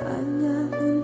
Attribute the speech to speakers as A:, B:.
A: I never